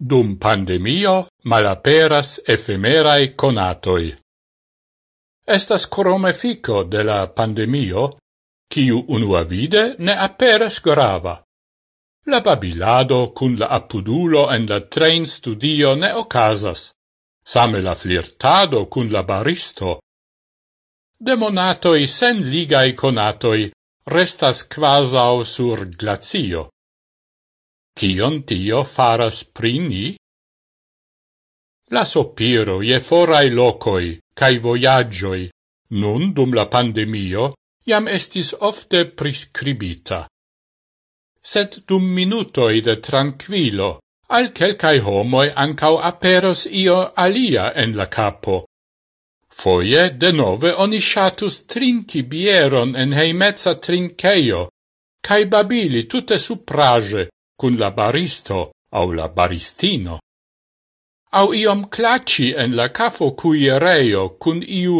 Dum pandemio malaperas efemerae conatoi. Estas crome fico de la pandemio, quiu unua vide ne aperas grava. La babilado cun la apudulo en la train studio ne ocasas, same la flirtado cun la baristo. De monatoi sen ligai conatoi restas quasau sur glazio. Cion tio faras prini? La sopiro je forai locoi, cae voyagioi, nun dum la pandemio, jam estis ofte prescribita. Sed dum minutoi de tranquilo, al quelcae homoi ancau aperos io alia en la capo. Foie de nove oni shatus trinci bieron en heimezza trinceio, cae babili tutte suprage, cun la baristo au la baristino. Au iom claci en la cafo cuiereio cun iu,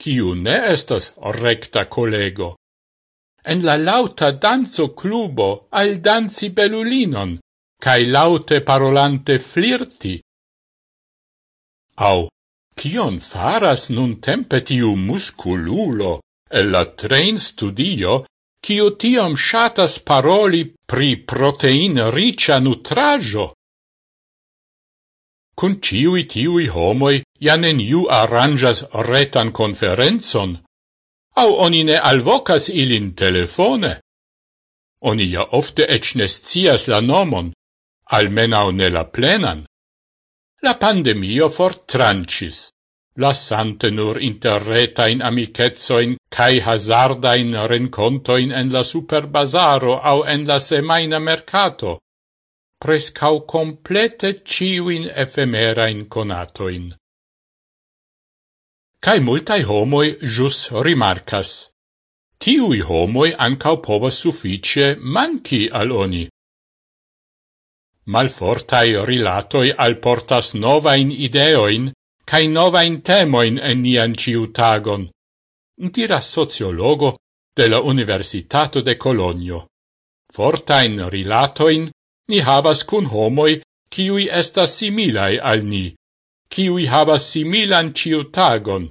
ciu ne estas recta collego. En la lauta danzo clubo al danzi belulinon, cae laute parolante flirti. Au, cion faras nun tempe tiu muscululo, el la train studio kiu tiom shatas paroli pri protein ricia nutrajo. Cun ciui tiui homoi ja neniu aranjas retan conferenzon, au oni ne alvocas ilin telefone. Oni ja ofte ec nescias la nomon, almenau ne la plenan. La pandemio fortrancis lassante nur interretain amicetsoin cae hazardain rencontoin en la superbazaro au en la semaina mercato, prescau complete ciuin efemerain conatoin. Cae multae homoi jus rimarcas. Tiui homoi ancau povas suffice manci al oni. Malfortai rilatoi alportas novain ideoin cae novain temoin en nian ciutagon, diras sociologo de la Universitato de Colonio. Fortain rilatoin ni havas cun homoi ciui estas similae al ni, ciui havas similan ciutagon,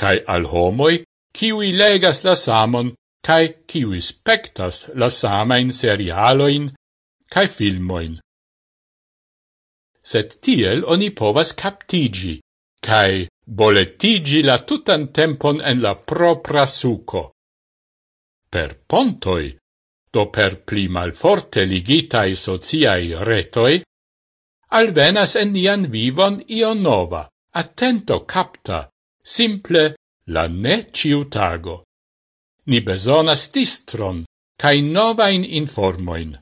cae al homoi ciui legas la samon cae ciui spectas la samain serialoin cae filmoin. Sed tiel oni povas captigi, cae boletigi la tutan tempon en la propra suco. Per pontoi, do per pli malforte ligitai sociai retoi, alvenas en nian vivon io nova, attento capta, simple la ne ciutago. Ni besonas distron, cae novain informoin.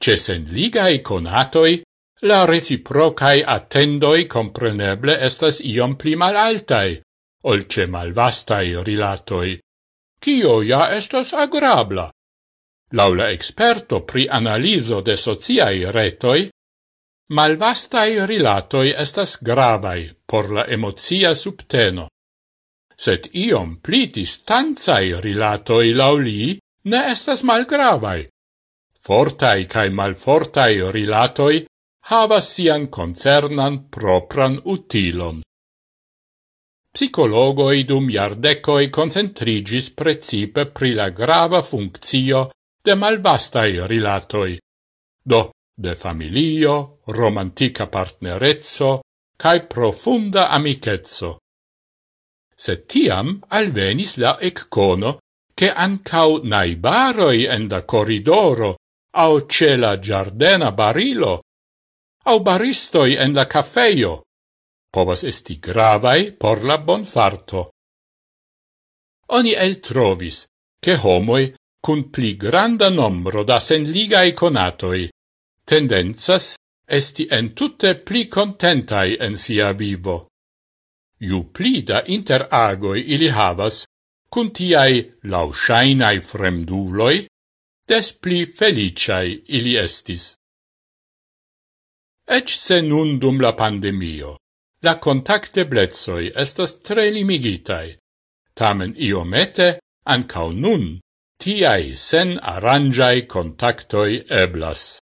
Ces en ligai conatoi, la reciprocae attendoi compreneble estas iom pli malaltai, olce mal malvastai rilatoi, cio ja estas agrabla. Laula experto pri analizo de sociai retoi, malvastai rilatoi estas gravai por la emozia subteno. Sed iom pli distanzai rilatoi lauli ne estas malgravai. Fortai cae malfortai rilatoi havas sian concernan propran utilon. Psicologoi dum iardecoi concentrigis precipe pri la grava funzio de malvastai rilatoi, do de familio, romantica partnerezzo, cae profunda amicezzo. Sed tiam alvenis la eccono che ancau naibaroi en da corridoro au ce la giardena barilo au baristoi en la cafeio, povas esti gravai por la bonfarto. Oni el trovis, che homoi cun pli granda nombro da senligai conatoi tendenzas esti entute pli contentai en sia vivo. Ju pli da interagoi ili havas, cun tiai lausainai fremduloi, des pli feliciai ili estis. Ec se nun dum la pandemio, la contacte blezoi estas tre limigitai. Tamen iomete, ancau nun, tiai sen arrangiai contactoi eblas.